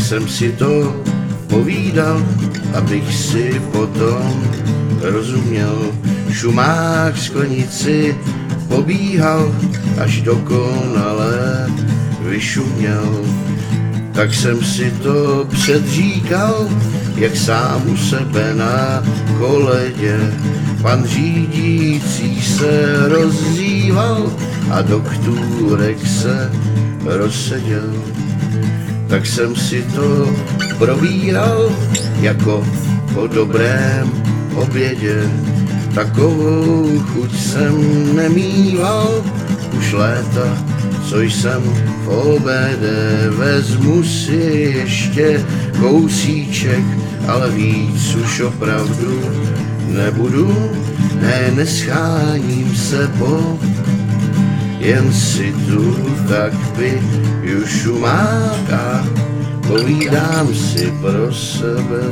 jsem si to povídal, abych si potom rozuměl. Šumák sklenici pobíhal, až dokonale vyšuměl. Tak jsem si to předříkal, jak sám u sebe na koledě. Pan řídící se rozdíval a doktůrek se rozseděl. Tak jsem si to probíral jako po dobrém obědě. Takovou chuť jsem nemýval už léta, co jsem v obede. Vezmu si ještě kousíček, ale víc už opravdu nebudu. Ne, nescháním se po, jen si tu tak piju šumák a povídám si pro sebe.